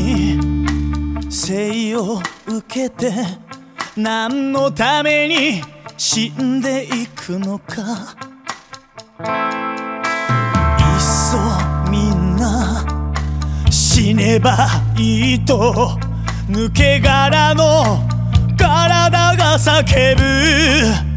に生を受けて何のために死んでいくのか。いっそみんな死ねばいいと。抜け殻の体が叫ぶ。